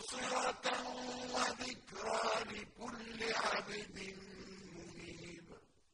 صراطا